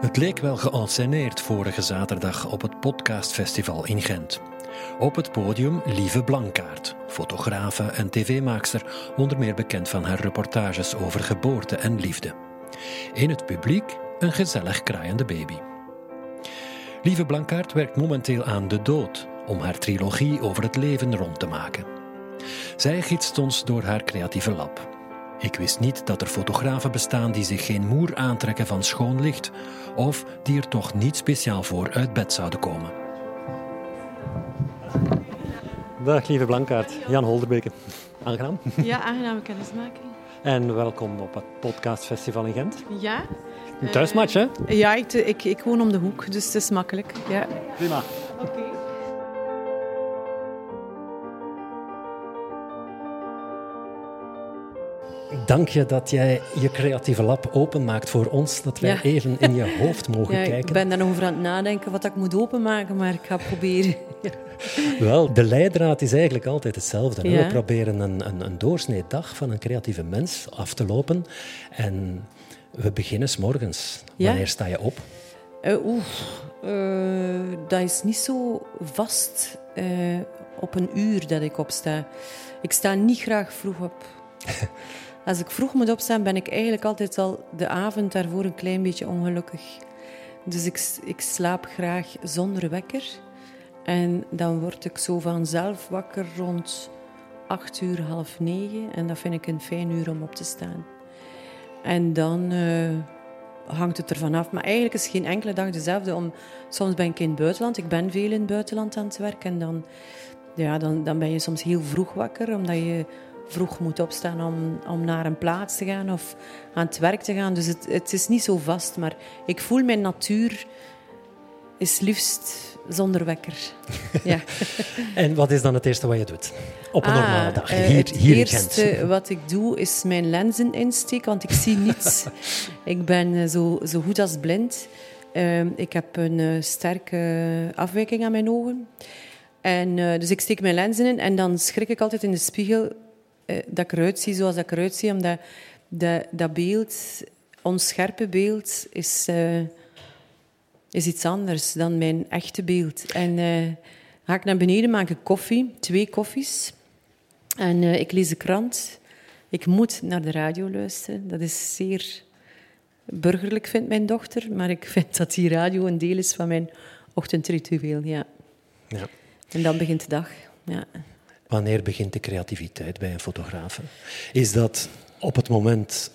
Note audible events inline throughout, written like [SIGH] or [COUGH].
Het leek wel geënsceneerd vorige zaterdag op het podcastfestival in Gent. Op het podium Lieve Blankaart, fotografe en tv-maakster, onder meer bekend van haar reportages over geboorte en liefde. In het publiek een gezellig kraaiende baby. Lieve Blankaart werkt momenteel aan De Dood om haar trilogie over het leven rond te maken. Zij gietst ons door haar creatieve lab. Ik wist niet dat er fotografen bestaan die zich geen moer aantrekken van schoon licht, of die er toch niet speciaal voor uit bed zouden komen. Dag lieve Blankaart, Jan Holderbeke. Aangenaam. Ja, aangename kennismaking. En welkom op het podcastfestival in Gent. Ja. Een thuismatch, hè? Ja, ik, ik, ik woon om de hoek, dus het is makkelijk. Ja. Prima. Dank je dat jij je creatieve lab openmaakt voor ons, dat wij Ja. even in je hoofd [LAUGHS] mogen Ja, ik kijken. ben daar nog over aan het nadenken wat ik moet openmaken, maar ik ga proberen. [LAUGHS] Wel, de leidraad is eigenlijk altijd hetzelfde. Ja. We proberen een, een, een doorsnee dag van een creatieve mens af te lopen. En we beginnen s morgens. Wanneer sta je op? Eh, Oeh, eh, dat is niet zo vast eh, op een uur dat ik opsta. Ik sta niet graag vroeg op. [LAUGHS] Als ik vroeg moet opstaan, ben ik eigenlijk altijd al de avond daarvoor een klein beetje ongelukkig. Dus ik, ik slaap graag zonder wekker. En dan word ik zo vanzelf wakker rond acht uur, half negen. En dat vind ik een fijn uur om op te staan. En dan eh, hangt het ervan af. Maar eigenlijk is geen enkele dag dezelfde. Om, soms ben ik in het buitenland. Ik ben veel in het buitenland aan het werk. En dan, ja, dan, dan ben je soms heel vroeg wakker. Omdat je vroeg moet opstaan om, om naar een plaats te gaan of aan het werk te gaan. Dus het, het is niet zo vast. Maar ik voel mijn natuur is liefst zonder wekker. [LAUGHS] Ja. En wat is dan het eerste wat je doet? Op een Ah, normale dag, eh, hier, het hier eerste wat ik doe is mijn lenzen insteken, want ik zie niets. [LAUGHS] ik ben eh, zo, zo goed als blind. Ehm, ik heb een eh, sterke afwijking aan mijn ogen. En, dus ik steek mijn lenzen in en dan schrik ik altijd in de spiegel dat ik eruit zie zoals ik eruit zie. Omdat dat, dat beeld, ons scherpe beeld, is, eh, is iets anders dan mijn echte beeld. En eh, ga ik naar beneden, maak ik koffie, twee koffies. En eh, ik lees de krant. Ik moet naar de radio luisteren. Dat is zeer burgerlijk, vindt mijn dochter. Maar ik vind dat die radio een deel is van mijn ochtendritueel. Ja. Ja. En dan begint de dag. Ja. Wanneer begint de creativiteit bij een fotograaf? Is dat op het moment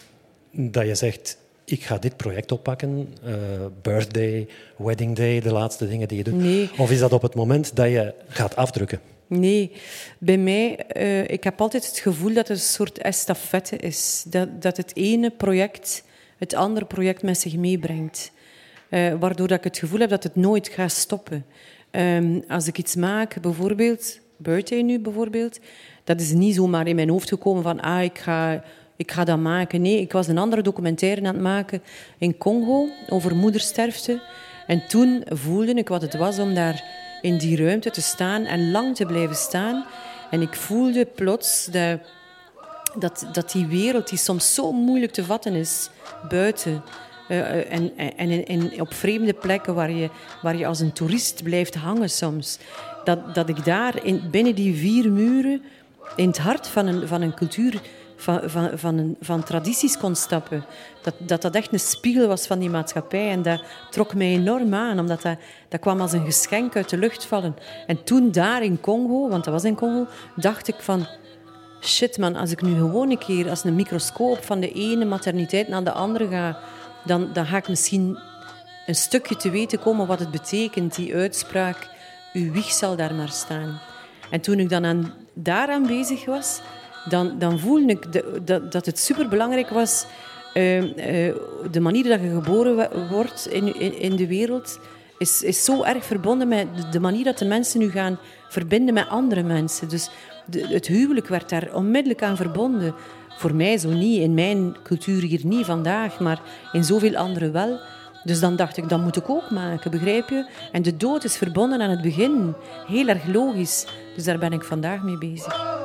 dat je zegt, ik ga dit project oppakken, eh, birthday, wedding day, de laatste dingen die je doet? Nee. Of is dat op het moment dat je gaat afdrukken? Nee, bij mij, eh, ik heb altijd het gevoel dat het een soort estafette is. Dat, dat het ene project het andere project met zich meebrengt. Eh, waardoor dat ik het gevoel heb dat het nooit gaat stoppen. Ehm, als ik iets maak, bijvoorbeeld, Birthday nu bijvoorbeeld, dat is niet zomaar in mijn hoofd gekomen van, ah, ik ga, ik ga dat maken. Nee, ik was een andere documentaire aan het maken in Congo over moedersterfte. En toen voelde ik wat het was om daar in die ruimte te staan en lang te blijven staan. En ik voelde plots dat, dat, dat die wereld, die soms zo moeilijk te vatten is, buiten... eh, en en in, op vreemde plekken waar je, waar je als een toerist blijft hangen soms. Dat, dat ik daar in, binnen die vier muren, in het hart van een, van een cultuur, van, van, van, van tradities kon stappen. Dat, dat dat echt een spiegel was van die maatschappij. En dat trok mij enorm aan, omdat dat, dat kwam als een geschenk uit de lucht vallen. En toen daar in Congo, want dat was in Congo, dacht ik van... Shit man, als ik nu gewoon een keer als een microscoop van de ene materniteit naar de andere ga, dan, dan ga ik misschien een stukje te weten komen wat het betekent, die uitspraak. Uw wieg zal daar maar staan. En toen ik dan aan, daaraan bezig was, dan, dan voelde ik de- dat, het superbelangrijk was. eh, eh, de manier dat je geboren wordt in, in, de wereld is, is zo erg verbonden met de- manier dat de mensen nu gaan verbinden met andere mensen. Dus het huwelijk werd daar onmiddellijk aan verbonden. Voor mij zo niet, in mijn cultuur hier niet vandaag, maar in zoveel andere wel. Dus dan dacht ik, dat moet ik ook maken, begrijp je? En de dood is verbonden aan het begin. Heel erg logisch. Dus daar ben ik vandaag mee bezig.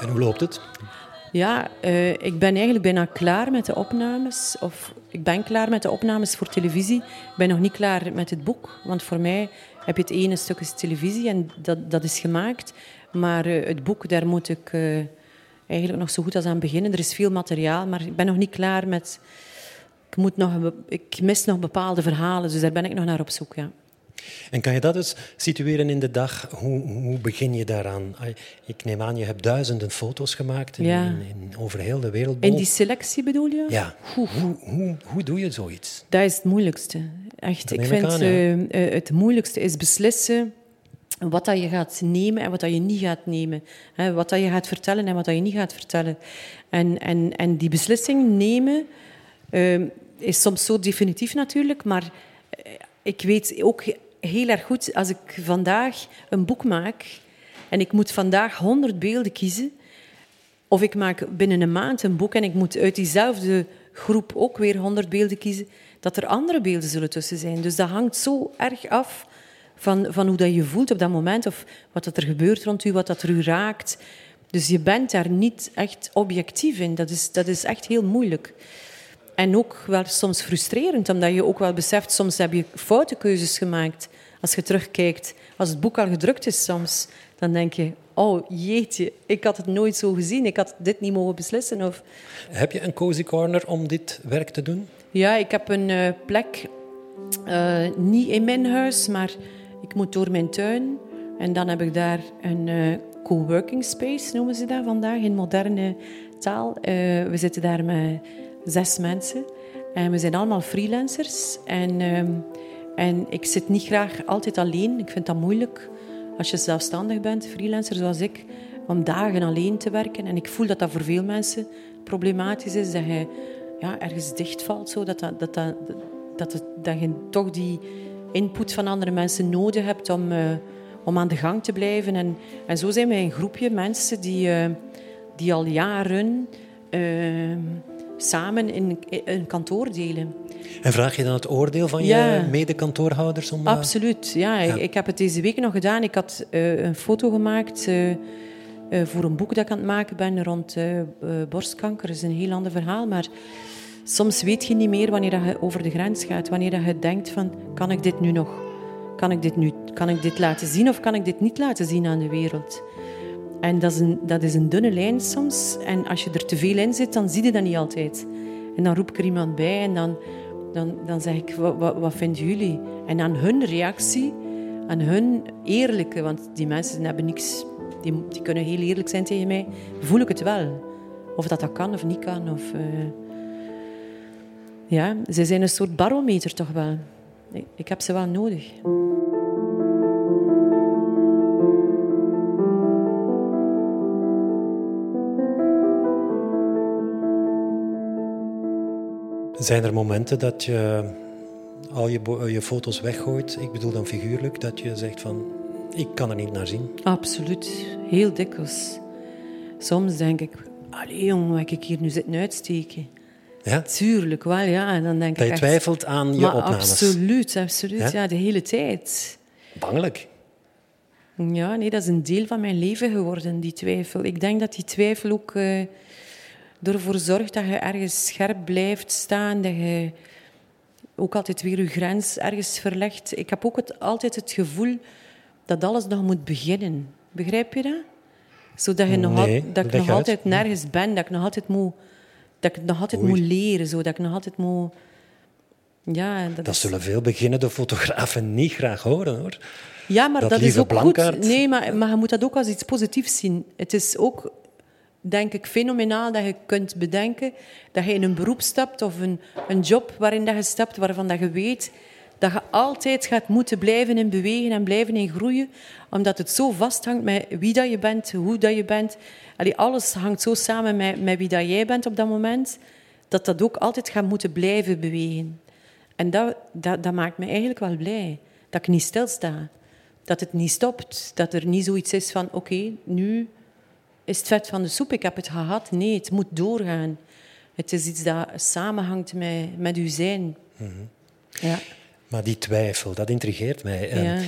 En hoe loopt het? Ja, uh, ik ben eigenlijk bijna klaar met de opnames. Of ik ben klaar met de opnames voor televisie. Ik ben nog niet klaar met het boek. Want voor mij heb je het ene stuk is televisie en dat, dat is gemaakt. Maar uh, het boek, daar moet ik uh, eigenlijk nog zo goed als aan beginnen. Er is veel materiaal, maar ik ben nog niet klaar met... Ik, moet nog, ik mis nog bepaalde verhalen, dus daar ben ik nog naar op zoek, ja. En kan je dat eens situeren in de dag? Hoe, hoe begin je daaraan? Ik neem aan, je hebt duizenden foto's gemaakt in, in, over heel de wereld. In die selectie bedoel je? Ja. Hoe, hoe, hoe, doe je zoiets? Dat is het moeilijkste. Echt, ik vind aan, uh, het moeilijkste is beslissen wat dat je gaat nemen en wat dat je niet gaat nemen. wat dat je gaat vertellen en wat dat je niet gaat vertellen. En, en, en die beslissing nemen uh, is soms zo definitief natuurlijk, maar eh, ik weet ook heel erg goed als ik vandaag een boek maak en ik moet vandaag 100 beelden kiezen, of ik maak binnen een maand een boek en ik moet uit diezelfde groep ook weer 100 beelden kiezen, dat er andere beelden zullen tussen zijn. Dus dat hangt zo erg af van, van hoe dat je voelt op dat moment, of wat dat er gebeurt rond u, wat dat er u raakt. Dus je bent daar niet echt objectief in. Dat is, dat is echt heel moeilijk. En ook wel soms frustrerend, omdat je ook wel beseft, soms heb je foute keuzes gemaakt. Als je terugkijkt, als het boek al gedrukt is soms, dan denk je, oh jeetje, ik had het nooit zo gezien, ik had dit niet mogen beslissen. Of... Heb je een cozy corner om dit werk te doen? Ja, ik heb een uh, plek, uh, niet in mijn huis, maar ik moet door mijn tuin. En dan heb ik daar een uh, co-working space, noemen ze dat vandaag, in moderne taal. we zitten daar met zes mensen. En we zijn allemaal freelancers. En, ehm, en ik zit niet graag altijd alleen. Ik vind dat moeilijk als je zelfstandig bent, freelancer zoals ik, om dagen alleen te werken. En ik voel dat dat voor veel mensen problematisch is. Dat je ja, ergens dichtvalt. Zo, dat, dat, dat, dat, dat, dat je toch die input van andere mensen nodig hebt om, uh, om aan de gang te blijven. En, en zo zijn wij een groepje mensen die, uh, die al jaren... Uh, samen in een kantoor delen. En vraag je dan het oordeel van je mede-kantoorhouders? Om, eh, Absoluut, ja. ja. Ik, heb het deze week nog gedaan. Ik had een foto gemaakt uh, voor een boek dat ik aan het maken ben rond borstkanker. Dat is een heel ander verhaal, maar soms weet je niet meer wanneer je over de grens gaat. Wanneer je denkt van, kan ik dit nu nog? Kan ik dit, nu, kan ik dit laten zien of kan ik dit niet laten zien aan de wereld? En dat is, een, dat is een dunne lijn soms. En als je er te veel in zit, dan zie je dat niet altijd. En dan roep ik er iemand bij en dan, dan, dan zeg ik, wat, wat, vinden jullie? En aan hun reactie, aan hun eerlijke, want die mensen hebben niks, die, kunnen heel eerlijk zijn tegen mij, voel ik het wel. Of dat dat kan of niet kan. Of, uh, ja, ze zijn een soort barometer toch wel. Ik heb ze wel nodig. Zijn er momenten dat je al je, je foto's weggooit? Ik bedoel dan figuurlijk, dat je zegt van, ik kan er niet naar zien. Absoluut, heel dikwijls. Soms denk ik, allee jongen, wat ik hier nu zitten uitsteken. Ja? Tuurlijk wel, ja. En dan denk dat je echt, twijfelt aan je maar opnames. Absoluut, absoluut. Ja? de hele tijd. Bangelijk. Ja, nee, dat is een deel van mijn leven geworden, die twijfel. Ik denk dat die twijfel ook... Uh, ervoor zorgt dat je ergens scherp blijft staan, dat je ook altijd weer je grens ergens verlegt. Ik heb ook het, altijd het gevoel dat alles nog moet beginnen. Begrijp je dat? Zodat je nog dat ik nog altijd nergens ben, dat ik nog altijd moet, dat ik nog altijd moet leren, zo, dat ik nog altijd moet... Ja, dat, dat zullen veel beginnende fotografen niet graag horen, hoor. Ja, maar dat, is ook goed. Nee, maar, maar je moet dat ook als iets positiefs zien. Het is ook denk ik, fenomenaal dat je kunt bedenken dat je in een beroep stapt of een, een job waarin dat je stapt, waarvan dat je weet dat je altijd gaat moeten blijven in bewegen en blijven in groeien, omdat het zo vasthangt met wie dat je bent, hoe dat je bent. Allee, alles hangt zo samen met, met wie dat jij bent op dat moment, dat dat ook altijd gaat moeten blijven bewegen. En dat, dat, dat maakt me eigenlijk wel blij. Dat ik niet stilsta. Dat het niet stopt. Dat er niet zoiets is van, oké, nu is het vet van de soep, ik heb het gehad. Nee, het moet doorgaan. Het is iets dat samenhangt met, met uw zijn. Mhm. ja. Maar die twijfel, dat intrigeert mij. Ja.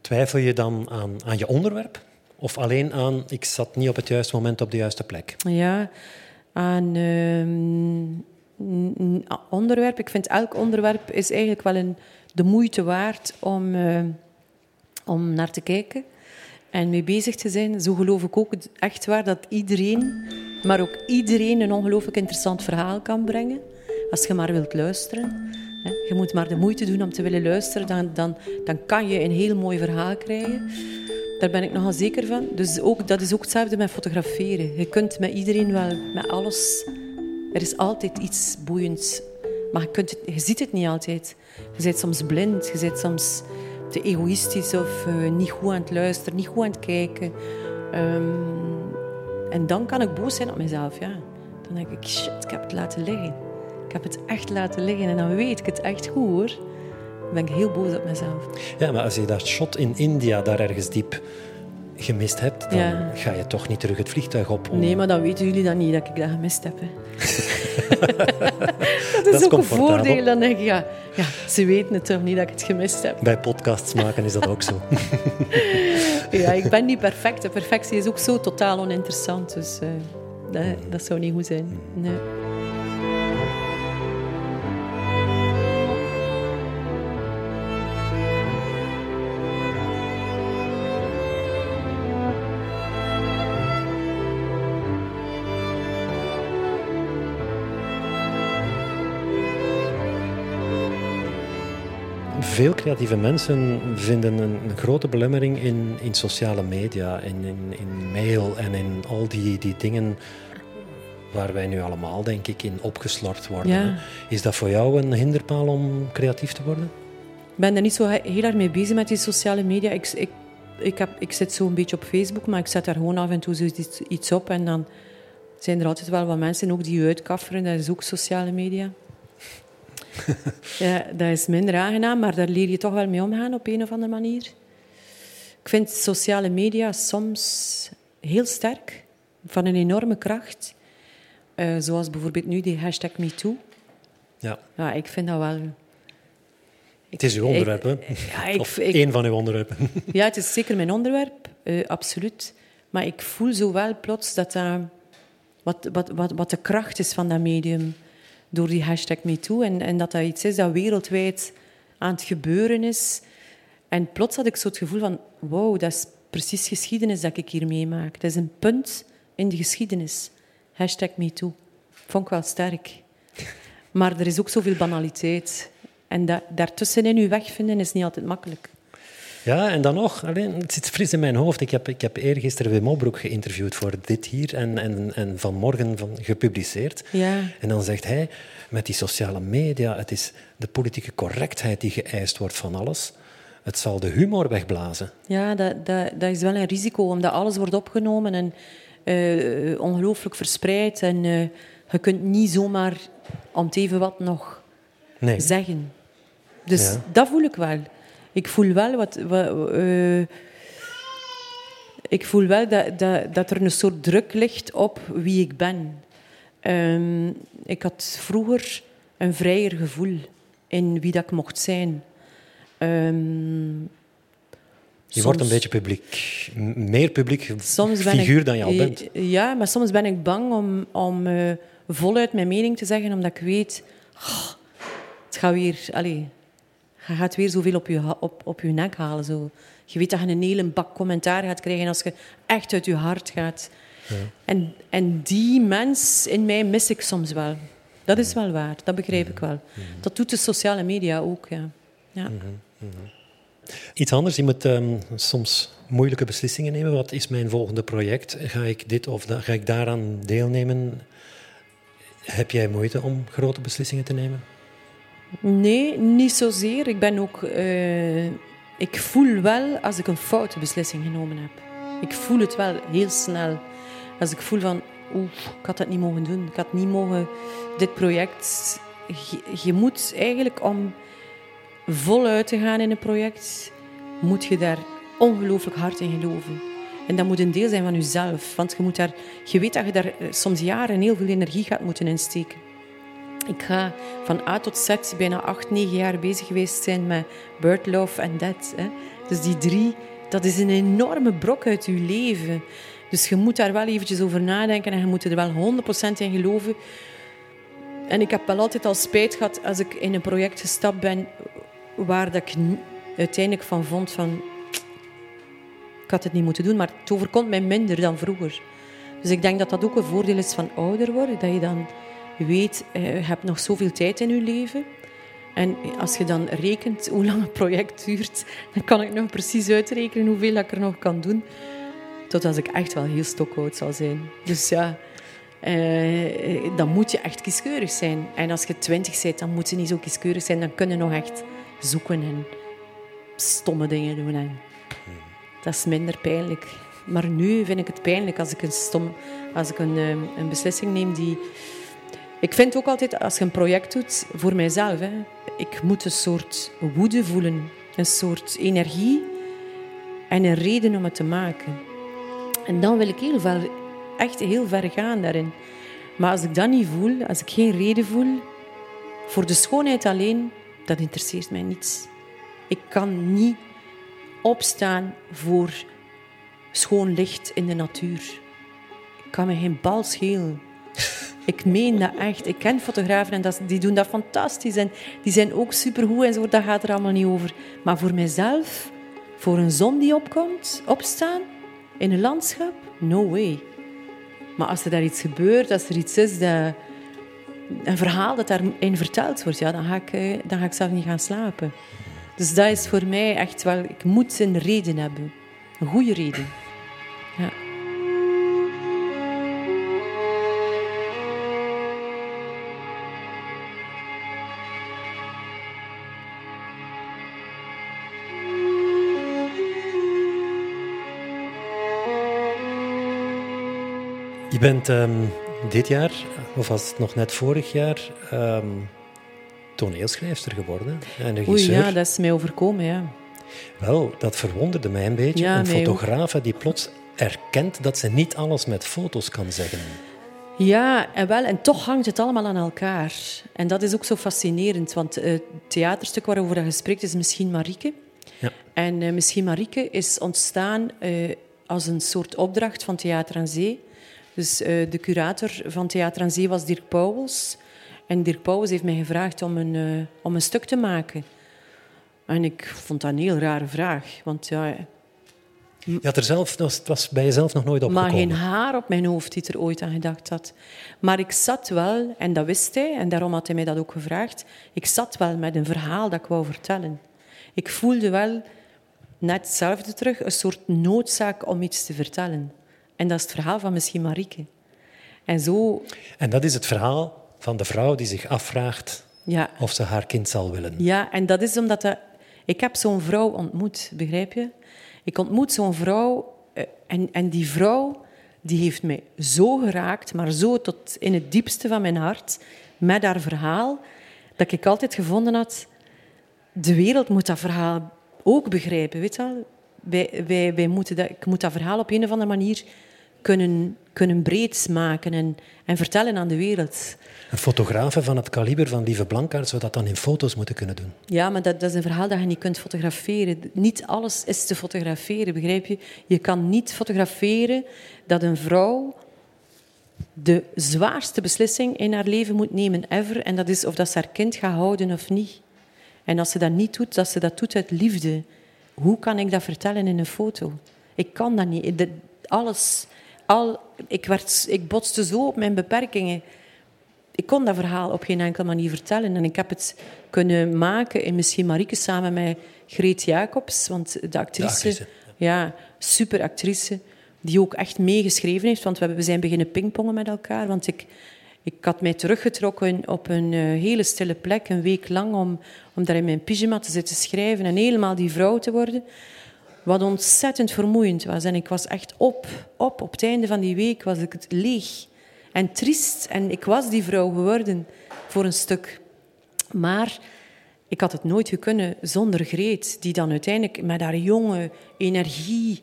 Twijfel je dan aan, aan je onderwerp? Of alleen aan, ik zat niet op het juiste moment op de juiste plek? Ja, aan ehm, onderwerp. Ik vind elk onderwerp is eigenlijk wel een, de moeite waard om, uh, om naar te kijken en mee bezig te zijn. Zo geloof ik ook echt waar dat iedereen, maar ook iedereen een ongelooflijk interessant verhaal kan brengen. Als je maar wilt luisteren. Je moet maar de moeite doen om te willen luisteren, dan, dan, dan kan je een heel mooi verhaal krijgen. Daar ben ik nogal zeker van. Dus ook, dat is ook hetzelfde met fotograferen. Je kunt met iedereen wel, met alles. Er is altijd iets boeiends. Maar je, kunt je ziet het niet altijd. Je bent soms blind, je bent soms te egoïstisch of uh, niet goed aan het luisteren, niet goed aan het kijken. Um, en dan kan ik boos zijn op mezelf. Ja. Dan denk ik, shit, ik heb het laten liggen. Ik heb het echt laten liggen en dan weet ik het echt goed hoor. Dan ben ik heel boos op mezelf. Ja, maar als je dat shot in India daar ergens diep gemist hebt, dan ga je toch niet terug het vliegtuig op. Nee, maar dan weten jullie dan niet dat ik dat gemist heb. [LAUGHS] dat is ook een voordeel. Dan denk ik, ja, ja, ze weten het toch niet dat ik het gemist heb. Bij podcasts maken is dat ook zo. [LAUGHS] ja, ik ben niet perfect. De perfectie is ook zo totaal oninteressant. Dus uh, dat, dat zou niet goed zijn. Nee. Veel creatieve mensen vinden een, een grote belemmering in, in sociale media, in, in, in mail en in al die, die dingen waar wij nu allemaal, denk ik, in opgeslort worden. Is dat voor jou een hinderpaal om creatief te worden? Ik ben er niet zo heel erg mee bezig met die sociale media. Ik, ik, ik, heb, ik zit zo een beetje op Facebook, maar ik zet daar gewoon af en toe iets, iets op. En dan zijn er altijd wel wat mensen ook die uitkafferen. Dat is ook sociale media. [LAUGHS] ja, dat is minder aangenaam, maar daar leer je toch wel mee omgaan op een of andere manier. Ik vind sociale media soms heel sterk, van een enorme kracht. Uh, zoals bijvoorbeeld nu die hashtag MeToo. Ja. ja, ik vind dat wel... het is uw onderwerp, hè? Ja, [LAUGHS] ik, of één van uw onderwerpen. [LAUGHS] ja, het is zeker mijn onderwerp, uh, absoluut. Maar ik voel zo wel plots dat dat... Wat, wat, wat, wat de kracht is van dat medium door die hashtag MeToo. En, en dat dat iets is dat wereldwijd aan het gebeuren is. En plots had ik zo het gevoel van, wow, dat is precies geschiedenis dat ik hier meemaak. Dat is een punt in de geschiedenis. Hashtag MeToo. Vond ik wel sterk. Maar er is ook zoveel banaliteit. En da daartussenin u wegvinden is niet altijd makkelijk. Ja, en dan nog, alleen, het zit fris in mijn hoofd. Ik heb, ik heb eergisteren Wim Opbroek geïnterviewd voor dit hier en, en, en vanmorgen van, gepubliceerd. Ja. En dan zegt hij, met die sociale media, het is de politieke correctheid die geëist wordt van alles. Het zal de humor wegblazen. Ja, dat, dat, dat is wel een risico, omdat alles wordt opgenomen en uh, ongelooflijk verspreid. En uh, je kunt niet zomaar om het even wat nog nee. zeggen. Dus ja. dat voel ik wel ik voel wel wat. wat uh, ik voel wel dat, dat, dat, er een soort druk ligt op wie ik ben. Um, ik had vroeger een vrijer gevoel in wie dat ik mocht zijn. Um, je wordt een beetje publiek, meer publiek figuur ik, dan je al bent. Ja, maar soms ben ik bang om, om uh, voluit mijn mening te zeggen, omdat ik weet, oh, het gaat weer, allez, je gaat weer zoveel op je, op, op je nek halen. Zo. Je weet dat je een hele bak commentaar gaat krijgen als je echt uit je hart gaat. Ja. En, en die mens in mij mis ik soms wel. Dat is wel waar, dat begrijp ik wel. Dat doet de sociale media ook. Ja. ja. Iets anders, je moet um, soms moeilijke beslissingen nemen. Wat is mijn volgende project? Ga ik dit of dat, ga ik daaraan deelnemen? Heb jij moeite om grote beslissingen te nemen? Nee, niet zozeer. Ik ben ook... Uh, ik voel wel als ik een foute beslissing genomen heb. Ik voel het wel heel snel. Als ik voel van, oeh, ik had dat niet mogen doen. Ik had niet mogen dit project... Je, je moet eigenlijk om voluit te gaan in een project, moet je daar ongelooflijk hard in geloven. En dat moet een deel zijn van jezelf. Want je, moet daar, je weet dat je daar eh, soms jaren heel veel energie gaat moeten insteken. Ik ga van A tot Z bijna acht, negen jaar bezig geweest zijn met Bird Love en Dead. Dus die drie, dat is een enorme brok uit je leven. Dus je moet daar wel eventjes over nadenken en je moet er wel 100% in geloven. En ik heb wel altijd al spijt gehad als ik in een project gestapt ben waar dat ik uiteindelijk van vond van ik had het niet moeten doen, maar het overkomt mij minder dan vroeger. Dus ik denk dat dat ook een voordeel is van ouder worden, dat je dan weet, eh, je hebt nog zoveel tijd in je leven. En als je dan rekent hoe lang een project duurt, dan kan ik nog precies uitrekenen hoeveel ik er nog kan doen. Totdat ik echt wel heel stokoud zal zijn. Dus ja, eh, dan moet je echt kieskeurig zijn. En als je twintig bent, dan moet je niet zo kieskeurig zijn. Dan kun je nog echt zoeken en stomme dingen doen. En dat is minder pijnlijk. Maar nu vind ik het pijnlijk als ik een, stom, als ik een, ehm, een beslissing neem die... Ik vind ook altijd, als je een project doet, voor mijzelf, hè, ik moet een soort woede voelen. Een soort energie en een reden om het te maken. En dan wil ik heel ver, echt heel ver gaan daarin. Maar als ik dat niet voel, als ik geen reden voel, voor de schoonheid alleen, dat interesseert mij niets. Ik kan niet opstaan voor schoon licht in de natuur. Ik kan me geen bal schelen. Ik meen dat echt. Ik ken fotografen en dat, die doen dat fantastisch. En die zijn ook supergoed en zo. Dat gaat er allemaal niet over. Maar voor mijzelf, voor een zon die opkomt, opstaan in een landschap, no way. Maar als er daar iets gebeurt, als er iets is, een verhaal dat daarin verteld wordt, ja, dan, ga ik, eh, dan ga ik zelf niet gaan slapen. Dus dat is voor mij echt wel... Ik moet een reden hebben. Een goede reden. Ja. Je bent ehm, dit jaar, of was het nog net vorig jaar, um, toneelschrijfster geworden en regisseur. Oei, ja, dat is mij overkomen, ja. Wel, dat verwonderde mij een beetje. een fotograaf die plots erkent dat ze niet alles met foto's kan zeggen. Ja, en, wel, en toch hangt het allemaal aan elkaar. En dat is ook zo fascinerend, want het theaterstuk waarover je spreekt is Misschien Marieke. Ja. En uh, Misschien Marieke is ontstaan uh, als een soort opdracht van Theater aan Zee. Dus uh, de curator van Theater aan Zee was Dirk Pauwels. En Dirk Pauwels heeft mij gevraagd om een, om een stuk te maken. En ik vond dat een heel rare vraag. Want ja... Je had er zelf, het was bij jezelf nog nooit opgekomen. Maar geen haar op mijn hoofd die er ooit aan gedacht had. Maar ik zat wel, en dat wist hij, en daarom had hij mij dat ook gevraagd. Ik zat wel met een verhaal dat ik wou vertellen. Ik voelde wel net hetzelfde terug, een soort noodzaak om iets te vertellen. En dat is het verhaal van misschien Marieke. En zo... En dat is het verhaal van de vrouw die zich afvraagt ja. of ze haar kind zal willen. Ja, en dat is omdat dat ik heb zo'n vrouw ontmoet, begrijp je? Ik ontmoet zo'n vrouw eh, en, en die vrouw die heeft mij zo geraakt, maar zo tot in het diepste van mijn hart, met haar verhaal, dat ik altijd gevonden had, de wereld moet dat verhaal ook begrijpen, weet je Wij, wij, wij moeten dat, ik moet dat verhaal op een of andere manier kunnen, kunnen breed maken en, en vertellen aan de wereld. Een fotograaf van het kaliber van Lieve Blankaart zou dat dan in foto's moeten kunnen doen. Ja, maar dat, dat, is een verhaal dat je niet kunt fotograferen. Niet alles is te fotograferen, begrijp je? Je kan niet fotograferen dat een vrouw de zwaarste beslissing in haar leven moet nemen ever. En dat is of dat ze haar kind gaat houden of niet. En als ze dat niet doet, dat ze dat doet uit liefde. Hoe kan ik dat vertellen in een foto? Ik kan dat niet. alles, al, ik, werd, ik botste zo op mijn beperkingen ik kon dat verhaal op geen enkele manier vertellen. En ik heb het kunnen maken in Misschien Marieke samen met Greet Jacobs. Want de actrice, ja. super actrice, die ook echt meegeschreven heeft. Want we, we zijn beginnen pingpongen met elkaar. Want ik, ik had mij teruggetrokken op een uh, hele stille plek, een week lang, om, om daar in mijn pyjama te zitten schrijven en helemaal die vrouw te worden. Wat ontzettend vermoeiend was. En ik was echt op, op, op het einde van die week was ik het leeg en triest. En ik was die vrouw geworden voor een stuk. Maar ik had het nooit kunnen zonder Greet, die dan uiteindelijk met haar jonge energie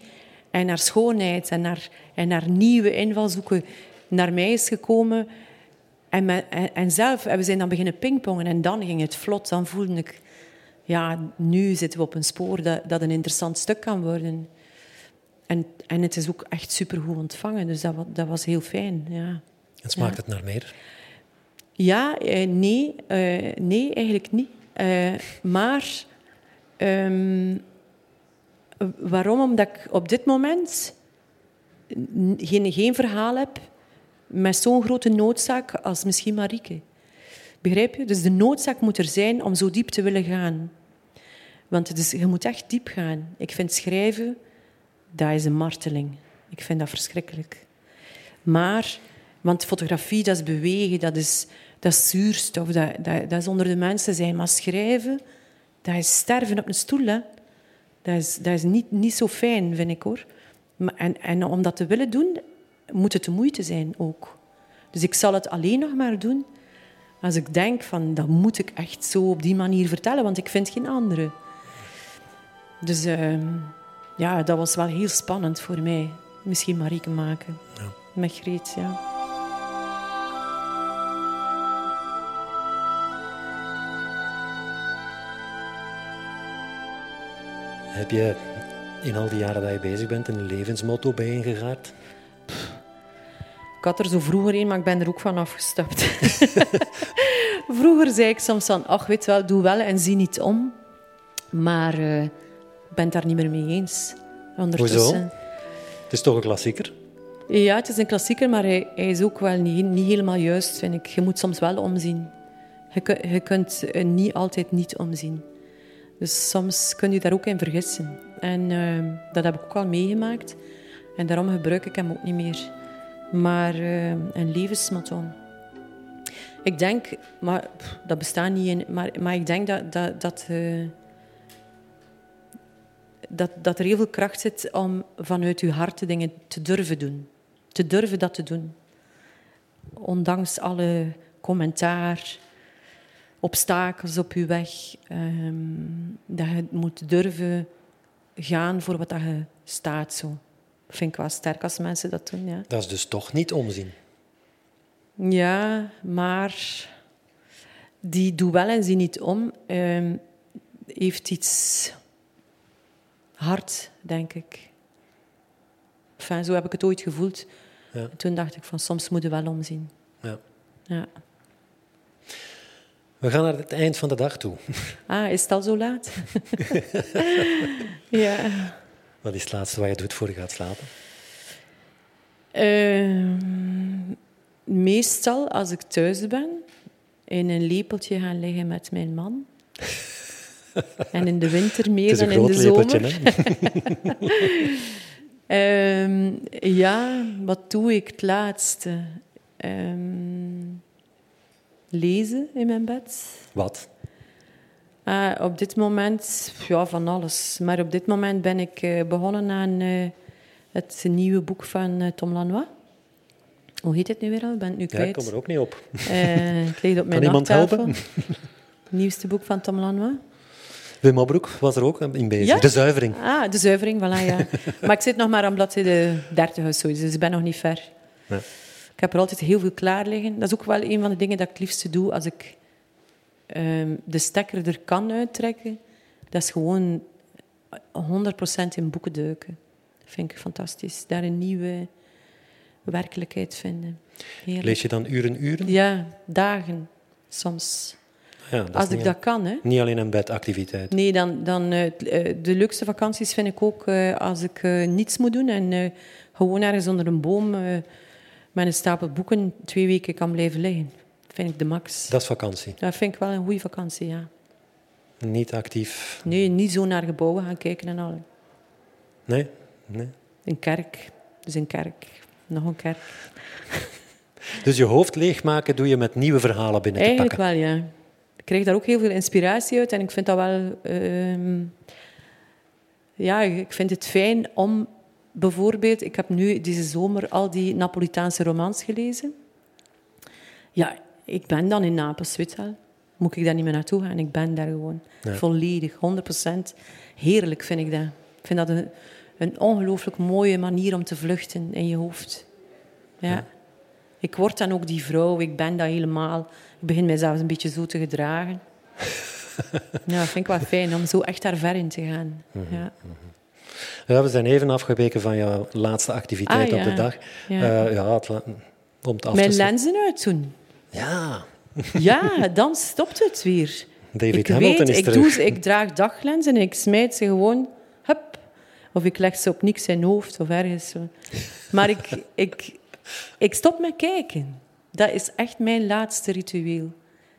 en haar schoonheid en haar, en haar nieuwe invalshoeken naar mij is gekomen. En, zelf, en we zijn dan beginnen pingpongen en dan ging het vlot. Dan voelde ik, ja, nu zitten we op een spoor dat, dat een interessant stuk kan worden. en, en het is ook echt supergoed ontvangen. Dus dat, dat was heel fijn, ja. En smaakt het naar meer? Ja, eh, nee. Eh, nee, eigenlijk niet. Eh, maar ehm, waarom? Omdat ik op dit moment geen, geen verhaal heb met zo'n grote noodzaak als misschien Marieke. Begrijp je? Dus de noodzaak moet er zijn om zo diep te willen gaan. Want het je moet echt diep gaan. Ik vind schrijven, dat is een marteling. Ik vind dat verschrikkelijk. Maar, want fotografie, dat is bewegen, dat is, dat zuurstof, dat, dat, is onder de mensen zijn. Maar schrijven, dat is sterven op een stoel. Hè. Dat is, dat is niet, niet zo fijn, vind ik hoor. En om dat te willen doen, moet het de moeite zijn ook. Dus ik zal het alleen nog maar doen als ik denk van dat moet ik echt zo op die manier vertellen, want ik vind geen andere. Dus uh, ja, dat was wel heel spannend voor mij. Misschien Marieke maken. Ja. Met Greet, ja. Heb je in al die jaren dat je bezig bent een levensmotto bij ingeraakt? Ik had er zo vroeger een, maar ik ben er ook van afgestapt. [LAUGHS] vroeger zei ik soms van, ach, weet wel, doe wel en zie niet om. Maar uh, ik ben het daar niet meer mee eens. Hoezo? Het is toch een klassieker? Ja, het is een klassieker, maar hij, hij is ook wel niet, niet, helemaal juist, vind ik. Je moet soms wel omzien. Je, je kunt niet altijd niet omzien. Dus soms kun je daar ook in vergissen. En uh, dat heb ik ook al meegemaakt. En daarom gebruik ik hem ook niet meer. Maar uh, een levensmotto. Ik denk, maar dat bestaat niet in, maar, maar ik denk dat, dat, dat, uh, dat, dat er heel veel kracht zit om vanuit je hart de dingen te durven doen. Te durven dat te doen. Ondanks alle commentaar, obstakels op je weg. Um, dat je moet durven gaan voor wat dat je staat. Zo. Vind ik wel sterk als mensen dat doen. Ja. Dat is dus toch niet omzien? Ja, maar die doe wel en zie niet om. Um, heeft iets hard, denk ik. Enfin, zo heb ik het ooit gevoeld. Ja. toen dacht ik van soms moet je wel omzien. Ja. ja. We gaan naar het eind van de dag toe. Ah, is het al zo laat? [LAUGHS] ja. Wat is het laatste wat je doet voor je gaat slapen? Uh, meestal, als ik thuis ben, in een lepeltje gaan liggen met mijn man. [LAUGHS] en in de winter meer dan in de zomer. um, [LAUGHS] ja, wat doe ik het laatste? Um, lezen in mijn bed. Wat? Uh, op dit moment, ja, van alles. Maar op dit moment ben ik uh, begonnen aan uh, het nieuwe boek van Tom Lanois. Hoe heet het nu weer al? Ben het nu kwijt. Ja, ik kom er ook niet op. het ligt op [LAUGHS] mijn kan nachttafel. Het nieuwste boek van Tom Lanois. Wim Obroek was er ook in bezig. Ja? De zuivering. Ah, de zuivering, voilà, ja. [LAUGHS] maar ik zit nog maar aan bladzijde 30 of zo, dus ik ben nog niet ver. Ja. Ik heb er altijd heel veel klaar liggen. Dat is ook wel een van de dingen dat ik het liefste doe als ik um, de stekker er kan uittrekken. Dat is gewoon 100% in boeken duiken. Dat vind ik fantastisch. Daar een nieuwe werkelijkheid vinden. Heerlijk. Lees je dan uren, uren? Ja, dagen soms. Ja, Als ik dat kan. Hè. Niet alleen een bedactiviteit. Nee, dan, dan uh, de leukste vakanties vind ik ook uh, als ik uh, niets moet doen en gewoon ergens onder een boom met een stapel boeken twee weken kan blijven liggen. Vind ik de max. Dat is vakantie? Dat vind ik wel een goede vakantie, ja. Niet actief? Nee, niet zo naar gebouwen gaan kijken en al. Nee? nee. Een kerk. Dus een kerk. Nog een kerk. [LAUGHS] Dus je hoofd leegmaken doe je met nieuwe verhalen binnen Eigenlijk te pakken? wel, ja. Ik krijg daar ook heel veel inspiratie uit. En ik vind dat wel... Uh, ja, ik vind het fijn om bijvoorbeeld, ik heb nu deze zomer al die Napolitaanse romans gelezen. Ja, ik ben dan in Napels, weet wel. Moet ik daar niet meer naartoe gaan? Ik ben daar gewoon. Volledig, 100%. Heerlijk vind ik dat. Ik vind dat een, een ongelooflijk mooie manier om te vluchten in je hoofd. Ja. ja. Ik word dan ook die vrouw, ik ben dat helemaal. Ik begin mijzelf een beetje zo te gedragen. [LAUGHS] ja, dat vind ik wel fijn om zo echt daar ver in te gaan. Mhm, ja. Mhm. Ja, we zijn even afgeweken van jouw laatste activiteit Ah, op de dag. Ja. Eh, ja, het, om het af Mijn te lenzen uitdoen. Ja, Ja, dan stopt het weer. David ik Hamilton weet, is ik, terug. doe ze, ik draag daglenzen en ik smijt ze gewoon, hup. Of ik leg ze op niks in hoofd of ergens. Zo. Maar ik, [LAUGHS] ik, ik stop met kijken. Dat is echt mijn laatste ritueel.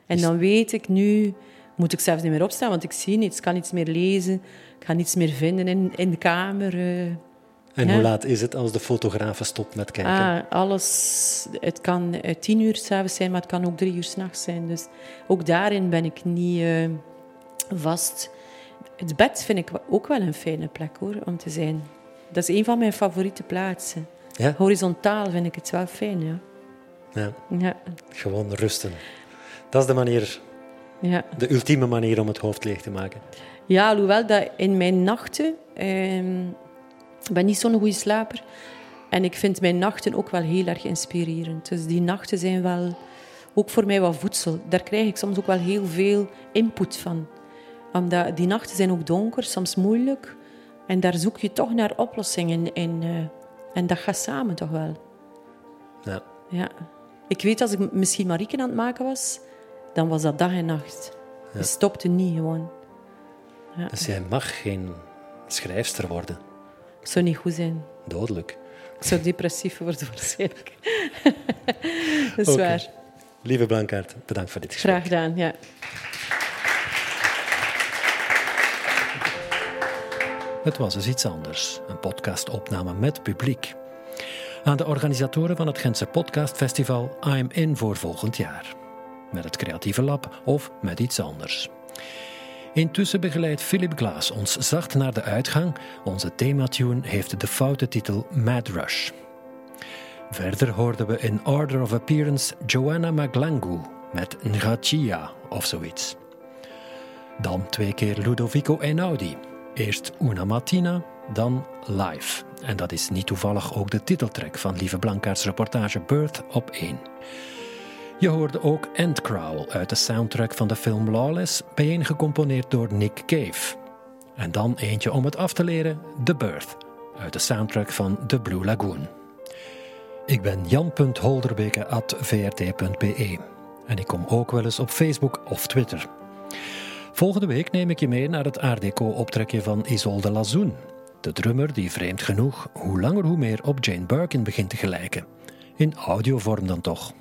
En dan weet ik nu, moet ik zelfs niet meer opstaan, want ik zie niets, ik kan niets meer lezen, ik ga niets meer vinden in, in de kamer. En Ja. hoe laat is het als de fotograaf stopt met kijken? Ah, alles. Het kan eh, tien uur s'avonds zijn, maar het kan ook drie uur s'nachts zijn. Dus ook daarin ben ik niet eh, vast. Het bed vind ik ook wel een fijne plek hoor, om te zijn. Dat is een van mijn favoriete plaatsen. Ja? Horizontaal vind ik het wel fijn, ja. ja, Ja, gewoon rusten. Dat is de manier, ja. de ultieme manier om het hoofd leeg te maken. ja alhoewel dat in mijn nachten... ehm, ik ben niet zo'n goede slaper. En ik vind mijn nachten ook wel heel erg inspirerend. Dus die nachten zijn wel ook voor mij wat voedsel. Daar krijg ik soms ook wel heel veel input van. Omdat die nachten zijn ook donker, soms moeilijk. En daar zoek je toch naar oplossingen in. eh, en dat gaat samen toch wel. Ja. Ja. Ik weet, als ik misschien Marieke aan het maken was, dan was dat dag en nacht. Je stopte niet gewoon. Dus jij mag geen schrijfster worden. Het zou niet goed zijn. Dodelijk. Ik zou depressief worden waarschijnlijk. [LAUGHS] dat is waar. Lieve Blankaart, bedankt voor dit gesprek. Graag gedaan, ja. Het was dus iets anders. Een podcastopname met publiek. Aan de organisatoren van het Gentse Podcastfestival I'm In voor volgend jaar. Met het Creatieve Lab of met iets anders. Intussen begeleidt Philip Glaas ons zacht naar de uitgang. Onze thematune heeft de foute titel Mad Rush. Verder hoorden we in Order of Appearance Joanna Maglangu met Ngachia of zoiets. Dan twee keer Ludovico Einaudi. Eerst Una Mattina, dan Live. En dat is niet toevallig ook de titeltrack van Lieve Blankaarts reportage Birth op 1. Je hoorde ook Endcrowl uit de soundtrack van de film Lawless, bijeengecomponeerd door Nick Cave. En dan eentje om het af te leren, The Birth, uit de soundtrack van The Blue Lagoon. Ik ben jan.holderbeke.vrt.be en ik kom ook wel eens op Facebook of Twitter. Volgende week neem ik je mee naar het Art Deco-optrekje van Isolde Lazoen. De drummer die vreemd genoeg hoe langer hoe meer op Jane Birkin begint te gelijken. In audiovorm dan toch.